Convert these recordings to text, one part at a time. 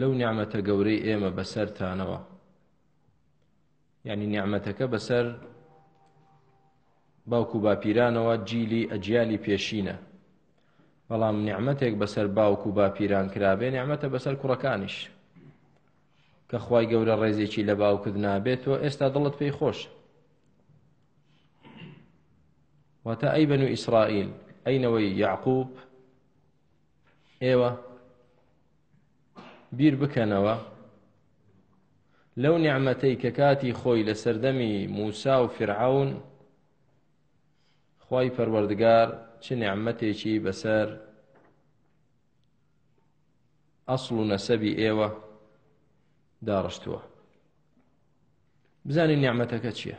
لەو نیعمەتە گەورەی ئێمە بەسەرتانەوە یعنی نیعمەتەکە بەسەر باوک و باپیرانەوە جیلی ئەجیالی پێشینە بەڵام نیعممەتێک بەسەر باوک و باپیران کرابێ نیعممەتە بەسەر کوڕەکانیش کە خی گەورە ڕێزێکی لە باوکت نابێت تۆ ئێستا دڵت پێی خۆش واتە ئەی بەن و ئیسرائیل ئەینەوەی یعقوب ئێوە بیر بکەنەوە لەو نیعممەتەی کە کاتی خۆی لە سەردەمی موسا و فرعون خی پەروەردگار چ نیعممەتێکی بەسەر ئەسڵ و نەسەبی ئێوە داڕشتووە بزانین نیعممەتەکە چییە؟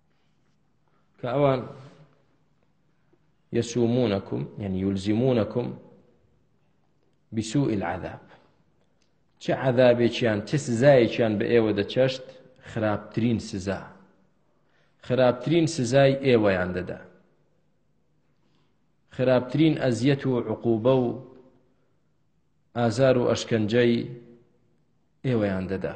کە ئەوان یەسومونەکم یعنی یولزیمونەکم بسوء العذاب چ عذابێکیان چ سزایەکیان بە ئێوە دەچەشت خراپترین سزا خراپترین سزای ئێوەیان دەدا خراپترین ئەزیەت و عقوبە و ئازار و ئەشکەنجەی ئێوەیان دەدا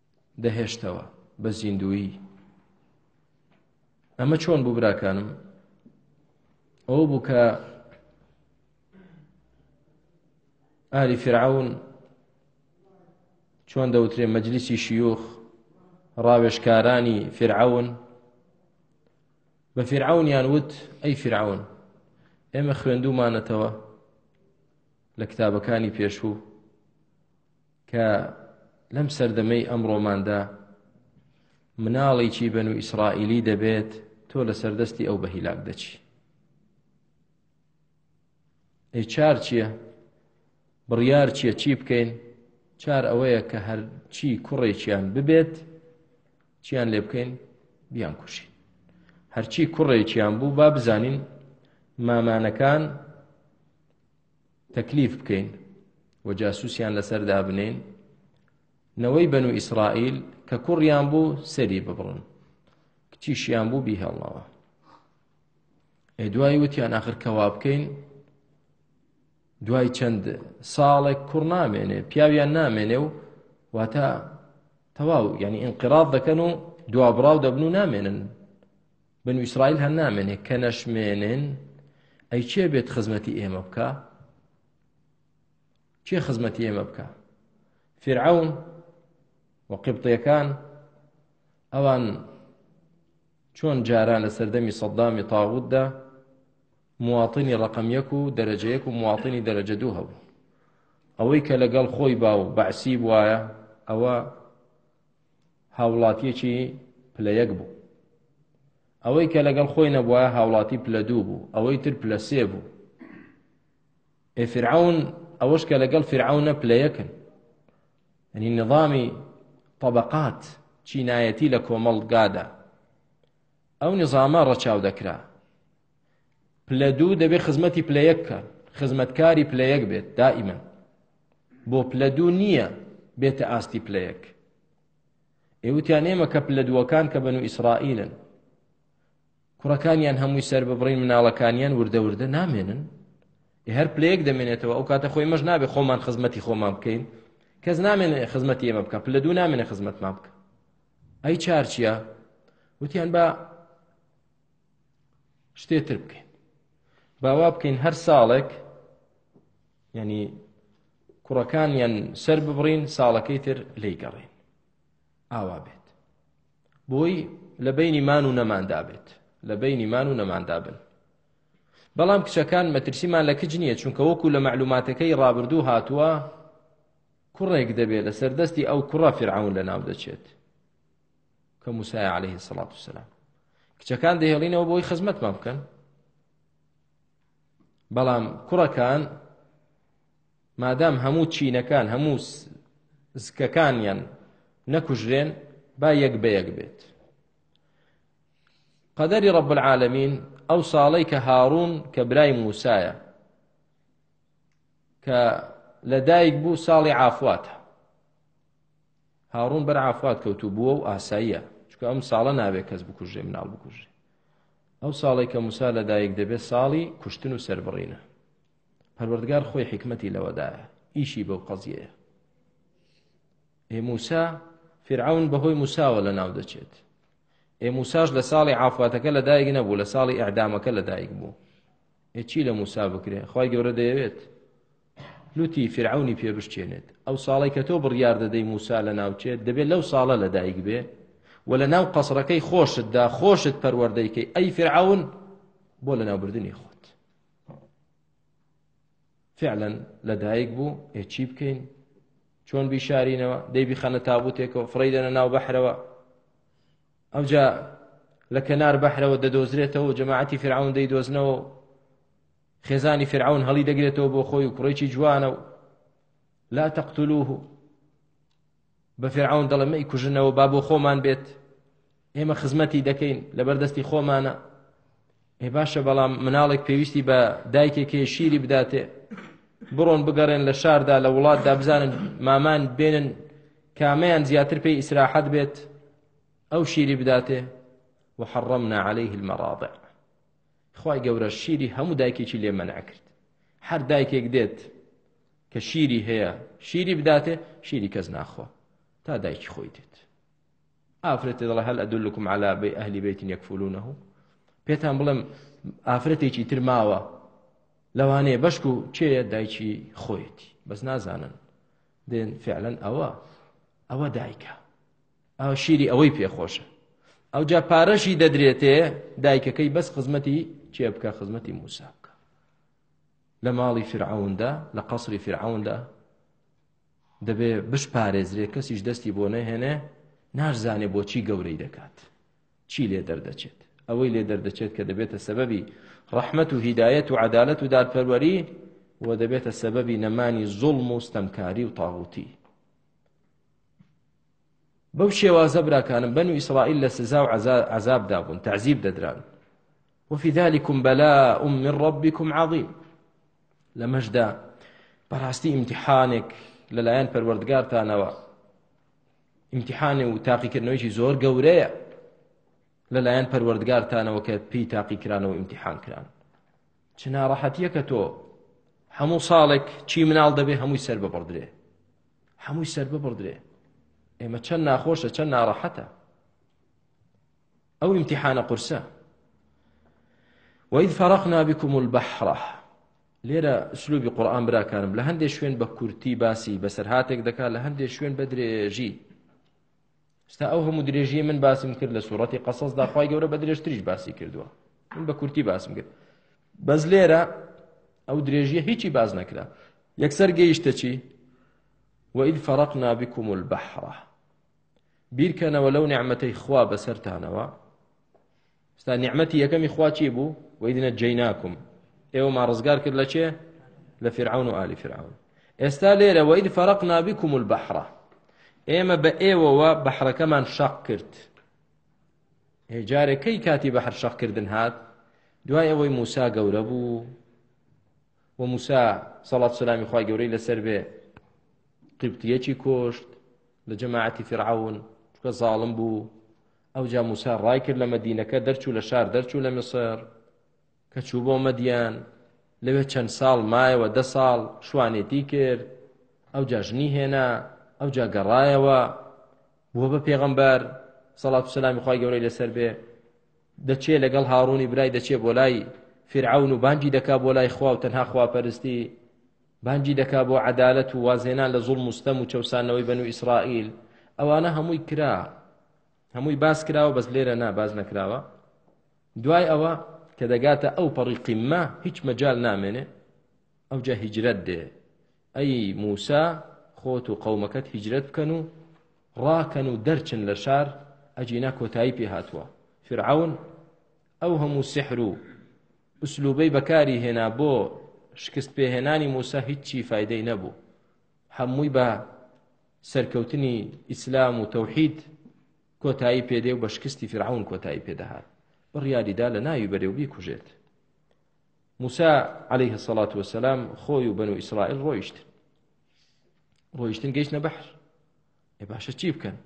دەهێشتەوە بە زیندویی ئەمە چۆن بوو براکانم ئەو بوو کە ئاری فرعون چۆن دەوترێ مەجلیسی شیوخ ڕاوێشکارانی فرعون بە فرعونیان وت ئەی فرعون ئێمە خوێندومانەتەوە لە کتابەکانی پێشوو کە لەم سەردەمەی ئەمڕۆماندا مناڵێکی بەن و ئیسرائیلی دەبێت تۆ لە سەردەستی ئەو بە هیلاک دەچی ئەی چار چییە بڕیار چییە چی بکەین چار ئەوەیە کە هەرچی کوڕێکیان ببێت چیان لێ بکەین بیان کوشی هەرچی کوڕێکیان بوو با بزانین مامانەکان تەکلیف بکەین و جاسوسیان لەسەر دابنین نەوەی بەن و ئیسرائیل کە کوڕیان بوو سەری ببڕن کچیشیان بوو بیهێڵنەوە دوای وتیان ئاخر کەوا بکەین دوای چەند ساڵێک کوڕ نامێنێ پیاویان نامێنێ و واتە تەواو یعنی ئینقراض دەکەن و دوابراو دەبن و نامێنن بنو ئیسرائیل هەر نامێنێ کە نەشمێنن ئەی چێ بێت خزمەتی ئێمە بکە چێ خزمەتی ئێمە بکە فرعون و قبطەکان ئەوان چۆن جاران لە سەردەمی سەدامی تاغوددا مواتنی ڕقم یەک و دەرەجەیەک و مواتنی دەرەجە دوو هەبوو ئەوەی کە لەگەڵ خۆی با و بەعسی بواە ئەوە هاوڵاتیەکی پلە یەک بوو ئەوەی کە لەگەڵ خۆی نەبووە هاوڵاتی پلە دوو بوو ئەوەی تر پلە سێ بوو ئێ فرعون ئەوەش کە لەگەڵ فرعونە پلە یەکن ئەنی نظامی طبقات چینایەتی لە کۆمەڵگادا ئەو نظامە ڕەچاو دەکرا پلە دوو دەبێت خزمەتی پلە یەک بکات خزمەتکاری پلە یەک بێت دائیمەن بۆ پلە دوو نییە بێتە ئاستی پلە یەک ئێوتیان ئێمە کە پلە دووەکان کە بەن و ئیسرائیلن کوڕەکانیان هەمووی سەر ببڕین مناڵەکانیان وردە وردە نامێنن هەر پلەیەک دەمێنێتەوە ئەو کاتە خۆی مەش نابێ خۆمان خزمەتی خۆمان بکەین کەس نامێنێ خزمەتی ئێمە بکە پلە دوو نامێنێ خزمەتمان بکە ئەی چارچیە وتیان بە شتێ تر بکەین باوا بکەین هەر ساڵێک یعنی کوڕەکانیان سەر ببڕین ساڵەکەی تر لی گەڕین ئاوا بێت بۆی لە بینی مان و نەماندا بێت لە بینی مان و نەماندا بن بەڵام کچەکان مەترسیمان لە کچ نییە چونکە وەکو لە معلوماتەکەی ڕابردوو هاتووە کوڕێک دەبێت لە سەردەستی ئەو کوڕە فرعون لە ناو دەچێت کە موسای عليه سڵات و سلام کچەکان دەهێڵینەوە بۆی خزمەتمان بکەن بەڵام کوڕەکان مادام هەموو چینەکان هەموو زکەکانیان نەکوژرێن با یەک بە یەک بێت قەدەری ڕب العالمین ئەو ساڵەی کە هاڕون کە برای موسایە کە لە دایک بوو ساڵی عافواتە هاڕوون بەر عافات کەوتو بووە و ئاساییە چکە ئەم ساڵە ناوێ کەس بکوژێ مناڵ بکوژێ ئەو ساڵێک کە موسا لەدایک دەبێت ساڵی کوشتن و سربڕینە پەروەردگار خۆی حکمەتی لەوەدایە ئیشی بەو قەزیەیە ئێ موسا فرعون بەهۆی موساوە لە ناو دەچێت ئێ موساش لە ساڵی عافاتەکە لە دایک نەبوو لە ساڵی ئەعدامەکە لە دایک بوو ئێ چی لە موسا بکرێ خی گەورە دەیەوێت لوتی فیرعەونی پێ بشکێنێت، ئەو ساڵەی کە تۆ بڕیار دەدەی موسا لەناوچێت دەبێت لەو ساڵە لەدایک بێ و لەناو قەسرەکەی خۆشتدا خۆشت پەروەردەی کەی ئەی فیرعەون بۆ لەناوبردنی خۆ فعلا لەدایک بوو ئێ چی بکەین چۆن بیشارینەوە دەیبی خەنە تابوتێکەوە فڕی دەنە ناو بەحرەوە ئەوجا لە کەنار بەحرەوە دەدۆزرێتەوە جەماعەتی فرعون دەیدۆزنەوە خێزانی فرعون هەڵی دەگرێتەوە بۆ خۆی و کوڕێکی جوانە و لا تەقتلوه بە فرعون دەڵێ مەی کوژنەوە با بۆ خۆمان بێت ئێمە خزمەتی دەکەین لە بەردەستی خۆمانە ئێ باشە بەڵام مناڵێک پێویستی بە دایکێکێ شیری بداتێ بڕۆن بگەڕێن لە شاردا لە وڵاتدا بزانن مامان بێنن کامیان زیاتر پێی ئیسراحەت بێت ئەو شیری بداتێ وحڕمنا عليه المەڕاضع خوای گەورە شیری هەموو دایکێکی لێ مەنع کرد هەر دایکێک دێت کە شیری هەیە شیری بداتێ شیری کەس ناخۆ تا دایکی خۆی دێت ئافرەتێ دەڵێ هەل ئەدلکم علا بەی ئەهلی بەیتن یەکفولونەه پێتان بڵێم ئافرەتێکی تر ماوە لەوانەیە بەشک و چێە دایکی خۆیەتی بەس نازانن دێن فعلەن ئەوە ئەوە دایکە ئەو شیری ئەوەی پێخۆشە ئەوجا پارەشی دەدرێتێ دایکەکەی بەس خزمەتی چێ بکە خزمەتی موسا بکە لە ماڵی فرعوندا لە قەسری فرعوندا دەبێ بش پارێزرێ کەسیش دەستی بۆ نەهێنێ ناشزانێ بۆچی گەورەی دەکات چی لێ دەردەچێت ئەوەی لێ دەردەچێت کە دەبێتە سەبەبی ڕەحمەت و هیدایەت و عدالەت و دارپەروەری و دەبێتە سەبەبی نەمانی زوڵم و ستەمکاری و تاغوتی بەو شێوازە براکانم بەنو ئیسرائیل لە سزا و عەزاب دابوون تعذیب دەدران وفي ذلكم بلاء من ربكم عظيم لەمەشدا بەڕاستی ئیمتحانێک لەلایەن پەروەردگارتانەوە ئیمتحانێ و تاقیکردنەوەیکی زۆر گەورەیە لەلایەن پەروەردگارتانەوە کە پێی تاقیکرانەوە ئیمتحان کران چ ناڕەحەتیەکە تۆ هەموو ساڵێک چی مناڵ دەبێ هەمووی سەر ببڕدرێ هەمووی سەرببڕدرێ ئێمە چەند ناخۆشە چەند ناڕەحەتە ئەو امتحانە قورسە وەید فەرقنا بکم البحرە لێرە سلوبی قورآان براکانم لە هەندێک شوێن بە کورتی باسی بەسەرهاتێک دەکات لە هەندێک شوێن بە درێژی ستا ئەو هەموو درێژیە من باسم کرد لە سوورەتی قەسەسدا خی گەورە بە درێژتریش باسی کردووە من بە کورتی باسم کرد بەس لێرە ئەو درێژیە هیچی باز نەکرا یەکسەر گەیشتە چی وئید فەرق نابیکم و البەحرە بیرکەنەوە لەو نعممەتەی خوا بەسەرتانەوە ستا نیعمەتی یەکەمی خوا چی بوو وەیدنە جەیناکم ئێوە ما ڕزگار کرد لە چێ لە فرعون و ئالی فرعون ئێستا لێرە وەید فەرق نابیکم و بەحرە ئێمە بە ئێوەوە بەحرەکەمان شەق کرد هێجارەکەی کاتی بەحر شەقکردن هات دوای ئەوەی موسا گەورە بوو و موسا سەڵات سلامی خی گەورەی لەسەر بێ قیبتیەکی کۆشت لە جەماعەتی فرعون چکە زاڵم بوو ئەوجا موسا ڕای کرد لە مەدینەکە دەرچوو لە شار دەرچوو لە میسر کە چوو بۆ مەدیان لەوێ چەند ساڵ مایەوە دە ساڵ شوانێتی کرد ئەو جاژنی هێنا ئەو جا گەڕایەوە بووە بە پێغەمبەر سەڵات سلامی خی گەورەی لەسەر بێ دەچێ لەگەڵ هاڕوونی برای دەچێ بۆ لای فرعون و بانگی دەکا بۆ لای خوا و تەنها خواپەرستی بانگی دەکا بۆ عەدالەت و وازهێنان لە زوڵم و ستەم و چەوساندنەوەی بەنو ئیسرائیل ئەوانە هەمووی کرا هەمووی باس کراوە بەس لێرە نا باس نەکراوە دوای ئەوە کە دەگاتە ئەو پەڕی قیممە هیچ مەجال نامێنێ ئەو جا هیجرەت دێ ئەی موسا خۆت و قەومەکەت هیجرەت بکەن و ڕاکەن و دەرچن لە شار ئەجینا کۆتایی پێ هاتووە فرعون ئەو هەموو سحر و ئسلوبەی بەکاری هێنا بۆ شکست پێهێنانی موسا هیچی فیدەی نەبوو هەمووی بە سەرکەوتنی ئیسلام و تەوحید کۆتایی پێدێ و بە شکستی فرعون کۆتایی پێدەهات بڕیاریدا لە ناوی بەرێ و بیکوژێت موسا عليه سەڵات وسلام خۆی و بەن و ئیسرائیل ڕۆیشت ڕۆیشتن گەیشتە بەحر ئێ باشە چی بکەن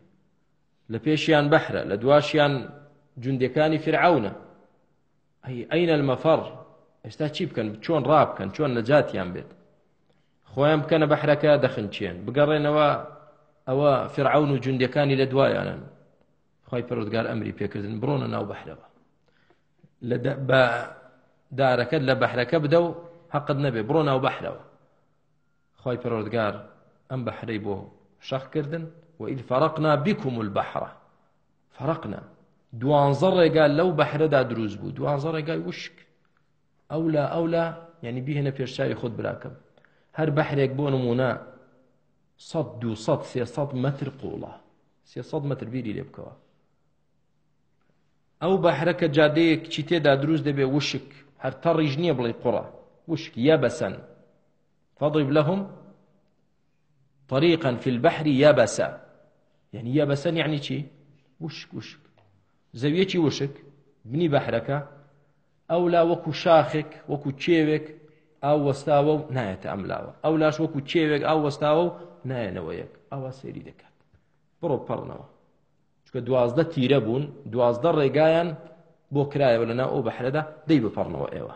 لە پێشیان بەحرە لە دواشیان جوندەکانی فرعونە ئەی ئەین المەفەڕ ئێستا چی بکەن چۆن ڕابکەن چۆن نەجاتیان بێت خۆیان بکەنە بەحرەکە دەخنچێن بگەڕێنەوە ئەوە فرعون و جوندەکانی لە دوایانن خی پرۆزگار ئەمری پێکردن بڕۆنە ناو بەحرەوە لە بە دارەکەت لە بەحرەکە بدە و حەقت نەبێ بڕۆ ناو بەحرەوە خوای پەروەردگار ئەم بەحرەی بۆ شەق کردن وئید فەرقنا بکم البحرە فەرقنا دوانزە ڕێگا لەو بەحرەدا دروست بوو دوانزە ڕێگای وشک ئەولا ئەولا یعنی بهێنە پێشچوی خۆت براکەم هەر بەحرێک بۆ نمونە سە دو سە سێسە متر قوڵە سێسە متر بیری لێ بکەوە ئەو بەحرەکە جادەیەک چی تێدا دروست دەبێ وشک هەر تەڕیژ نییە بڵێ قڕە وشک یا بەسەن فضرب لهم طريقا في البحر يبسا يعني يبسا يعني چی وشک وشک زەویەکی وشک بنی بەحرەکە ئەو لا وەکو شاخێک وەکو کێوێک ئاو وەستاوە و نایەتە ئەم لاوە ئەو لاش وەکو کێوێک ئاو وەستاوە و نایەنەوە یەک ئاوا سێری دەکات بڕۆ پەڕنەوە چکە دوازدە تیرە بوون دوازدە ڕێگایان بۆ کرایەوە لەنا ئەو بەحرەدا دەی بپەڕنەوە ئێوە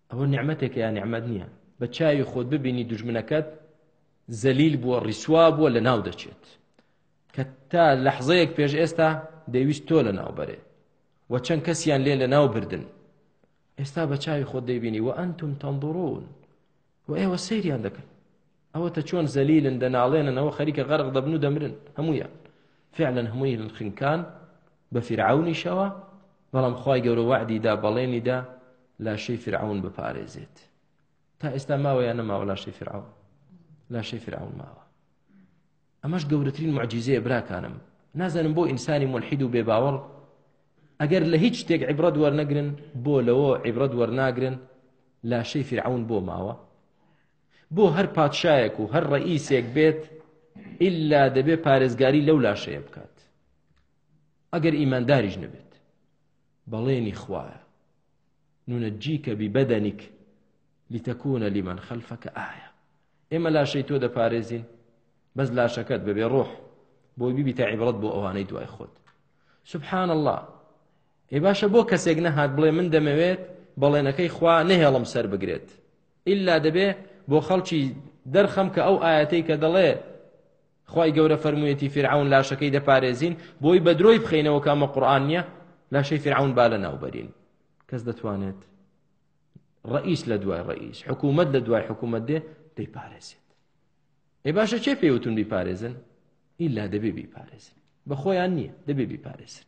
ئەوە نیعمەتێکە یا نیعمەت نییە بە چاوی خۆت ببینی دژمنەکەت زەلیل بووە ڕیسوا بووە لە ناو دەچێت کە تا لەحزەیەک پێش ئێستا دەویست تۆ لە ناو بەرێ و چەند کەسیان لێ لە ناو بردن ئێستا بە چاوی خۆت دەیبینی و ئەنتم تەندڕون و ئێوە سەیریان دەکەن ئەوەتە چۆن زەلیلن دەناڵێنن ئەوە خەریکە غەرق دەبن و دەمرن هەمویان فعلا هەمووی خنکان بە فرعونیشەوە بەڵام خی گەورە وعدیدا بەڵێنیدا لاشەی فرعون بپارێزێت تا ئێستا ماوە یان نەماوە لاشەی فرعون لاشەی فرعون ماوە ئەمەش گەورەترین معجیزەیە براکانم نازانم بۆ ئینسانی ملحید و بێ باوەڕ ئەگەر لە هیچ شتێک عیبرەت وەرنەگرن بۆ لەوە عیبرەت وەرناگرن لاشەی فرعون بۆ ماوە بۆ هەر پادشایەک و هەر ڕەئیسێک بێت ئیلا دەبێ پارێزگاری لەو لاشەیە بکات ئەگەر ئیمانداریش نەبێت بەڵێنی خوایە نونەجیکە ببەدەنیک لتەکوونە لیمەن خەلفەکە ئایا ئێمە لاشەی تۆ دەپارێزین بەس لاشەکەت بەبێ ڕۆح بۆی بیبیتە عیبڕەت بۆ ئەوانەی دوای خۆت سبحان الله ئێ باشە بۆ کەسێک نەهات بڵێ من دەمەوێت بەڵێنەکەی خوا نەهێڵم سەر بگرێت ئیلا دەبێ بۆ خەڵکی دەرخەم کە ئەو ئایەتەی کە دەڵێ خوای گەورە فەرموویەتی فیرعەون لاشەکەی دەپارێزین بۆی بە درۆی بخەینەوە کە ئەمە قورئان نییە لاشەی فیرعەون با لە ناوبەرین کەس دەتوانێت ڕئیس لە دوای ڕئیس حکوومەت لە دوای حکوومەت دێ دەیپارێزێت ئێ باشە چێ پێوتون بیپارێزن ئیلا دەبێ بیپارێزن بە خۆیان نییە دەبێ بیپارێزن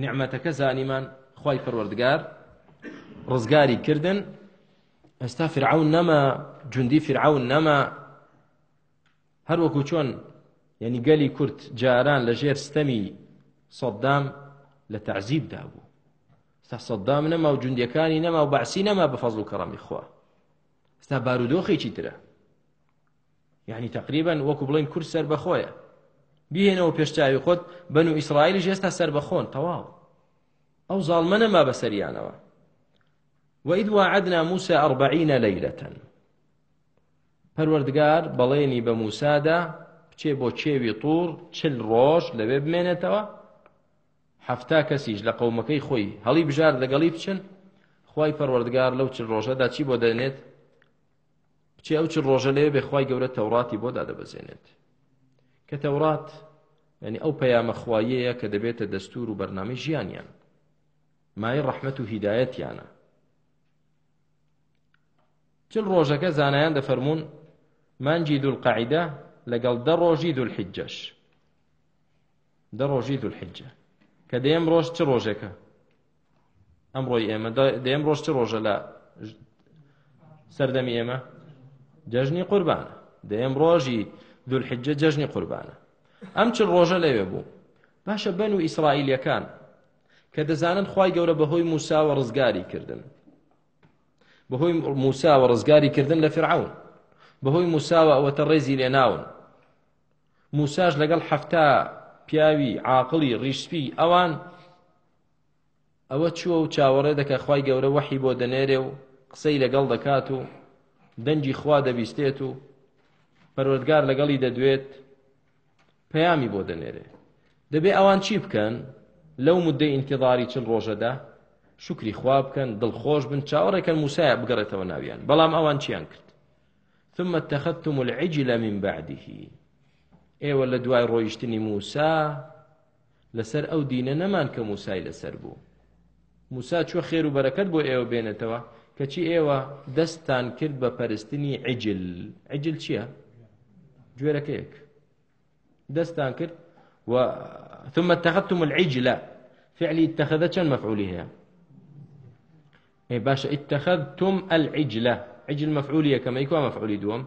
نیعمەتەکە زانیمان خوای پەروەردگار ڕزگاری کردن ئێستا فرعون نەما جوندی فرعون نەما هەر وەکو چۆن یعنی گەلی کورت جاران لە ژێر ستەمی سەددام لە تعزیب دابوو ستا سەددام نەما و جوندەکانی نەما و بەعسی نەما بە فەزل و کەڕەمی خوا ستا بارودۆخێکی ترە یانی تەقریبەن وەکو بڵین کورد سەربەخۆیە بیهێنەوە پێش چاوی خۆت بەن و ئیسرائیلیش ئێستا سەربەخۆن تەواو ئەو زاڵمە نەما بەسەریانەوە وإذ وعدنا موسى أربعين ليلة پەروەردگار بەڵێنی بە موسادا بچێ بۆ چێوی طور چل ڕۆژ لەوێ بمێنێتەوە حەفتا کەسیش لە قەومەکەی خۆی هەڵی بژار لەگەڵی بچن خی پەروەردگار لەو چل ڕۆژەدا چی بۆ دەێنێت کچێ ئەو چل ڕۆژە لەوێ بێ خوای گەورە تەوڕاتی بۆ دادەبەزێنێت کە تەورات ینی ئەو پەیامە خوایەیە کە دەبێتە دەستور و بەرنامەی ژیانیان مای ڕەحمەت و هیدایەتیانە چل ڕۆژەکە زانایان دەفەرمونون مانجی دوول قاعدە لەگەڵ دە ڕۆژی دوول حجەش دە ڕۆژی دوول حجە کە دەیەم ڕۆژ چ ڕۆژێکە ئەمڕۆی ئێمە دەم ڕۆژ چ ڕۆژە لە سەردەمی ئێمە جەژنی قوربانە دەم ڕۆژی دولحجە جەژنی قوربانە ئەم چ ڕۆژە لەوێ بوو باشە بەن و ئیسرائیلەکان کە دەزانن خی گەورە بەهۆی موساوە ڕزگاری کردن بەهۆی موساوە ڕزگاری کردن لە فرعون بەهۆی موساوە ئەوەتە ڕێزی لێناون موساش لەگەڵ حەفتا پیاوی عاقڵی ڕیشسپی ئەوان ئەوە چووە و چاوەڕێ دەکا خوای گەورە وەحی بۆ دەنێرێ و قسەی لەگەڵ دەکات و دەنگی خوا دەبیستێت و پەروەردگار لەگەڵی دەدوێت پەیامی بۆ دەنێرێ دەبێ ئەوان چی بکەن لەو مدەی ئینتیظاری چل ڕۆژەدا شکری خوا بکەن دڵخۆش بن چاوەڕێکەن موسایە بگەڕێتەوە ناویان بەڵام ئەوان چیان کرد ثم اتخذتم العجل من بعده ئێوە لە دوای ڕۆیشتنی موسا لەسەر ئەو دینە نەمان کە موسای لەسەر بوو موسا چوە خێر و بەرەکەت بۆ ئێوە بێنێتەوە کەچی ئێوە دەستتان کرد بە پەرستنی عجل عجل چییە؟ گوێرەکەیەک دەستتان کرد و ثم اتخذتم العجل فعلی اتخذ چەند مەفعولی هەیە اي باشا اتخذتم العجلة عجل مفعولية كما يكون مفعولي دوم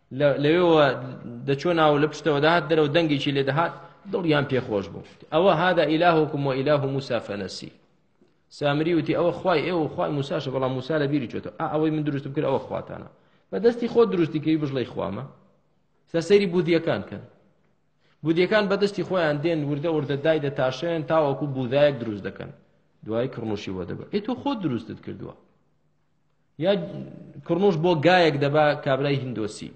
لەوێوە دەچۆ ناو لە پشتەوە دەهات دەرەوە دەنگێکی لێ دەهات دڵیان پێخۆش بوو ئەوە هادا ئیلاهکم و ئیلاه موسا فەنەسی سامری وتی ئەوە خی ئێوە خی موساشە بەڵام موسا لە بیری چێتەوە ئەوەی من دروستم کرد ئەوە خواتانە بە دەستی خۆ دروستی کەی بژڵی خوامە سە سەیری بودیەکان کەن بودیەکان بەدەستی خۆیان دێن وردە وردە دای دەتاشێن تاوەکو بودایەک دروست دەکەن دوای کڕنوشی وە دەبێت ئێ تۆ خۆ دروستت کردووە یا کڕنوش بۆ گایەک دەبا کابرای هندۆسی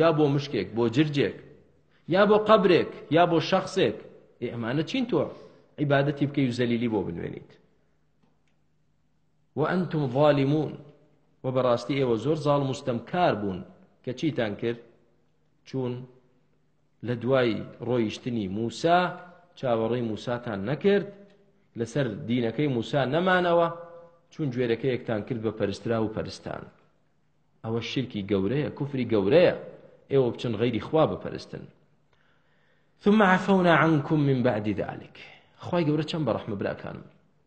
یا بۆ مشکێک بۆ جرجێک یا بۆ قەبرێک یا بۆ شخصێک ئەمانە چین تۆ عیبادەتی بکەی و زەلیلی بۆ بنوێنیت وأنتم ظالمون و بەڕاستی ئێوە زۆر زاڵ مستەمکار بوون کە چیتان کرد چوون لە دوای ڕۆیشتنی موسا چاوەڕێی موساتان نەکرد لەسەر دینەکەی موسا نەمانەوە چون گوێرەکەیەکتان کرد بە پەرسترا و پەرستان ئەوە شرکی گەورەیە کوفری گەورەیە ئێوە بچن غەیری خوا بپەرستن ثم عفونا عنكم من بعد ذلك خوای گەورە چەند بە ڕەحمە براکانم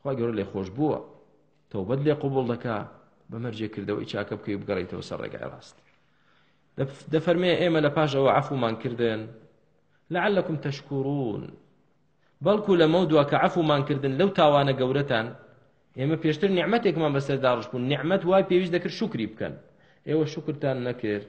خوا گەورە لێ خۆش بووە تەوبەت لێ قوبڵ دەکا بە مەرجێ کردەوەی چاکە بکەی و بگەڕیتەوە سەر ڕێگای ڕاست دەفەرمێ ئێمە لە پاش ئەوە عفومان کردن لعلكم تشکرون بەڵکو لەمە دوا کە عفومان کردن لەو تاوانە گەورەتان ئێمە پێشتر نیعممەتێکمان بەسەر داڕش بوون نیعممەت وای پێویست دەکرد شکری بکەن ئێوە شکرتان نەکرد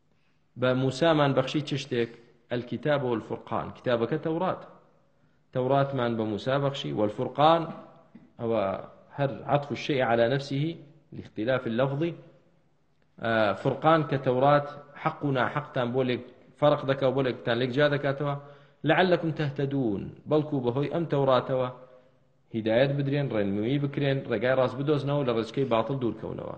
بە موسامان بەخشی چ شتێک الكتاب والفرقان کتابەکە تەورات تەوراتمان بە موسا بەخشی والفرقان ئەوە هەر عطف الشيء على نفسه لاختلاف اللفظ فرقان کە تەورات حەق و ناحەقتان بۆ لێک فەرق دەکە و بۆ لێکتان لێک جا دەکاتەوە لعلكم تهتدون بەڵکو بەهۆی ئەم تەوراتەوە هیدایەت بدرێن ڕێنمویی بکرێن ڕێگای ڕاست بدۆزنەوە لە ڕێچکەی باتڵ دوورکەونەوە